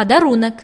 подарунок.